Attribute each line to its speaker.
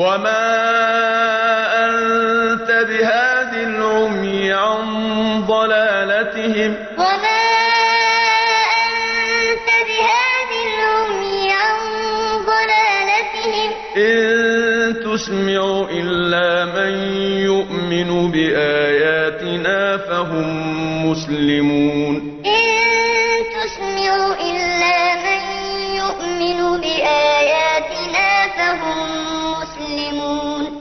Speaker 1: وما أنت بهاد العمي عن ضلالتهم
Speaker 2: وما أنت بهاد العمي عن ضلالتهم
Speaker 1: إن تسمع إلا من يؤمن بآياتنا فهم مسلمون
Speaker 2: إن تسمع